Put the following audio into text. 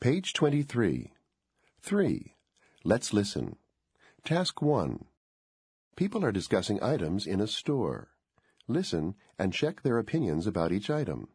Page 23. 3. Let's listen. Task 1. People are discussing items in a store. Listen and check their opinions about each item.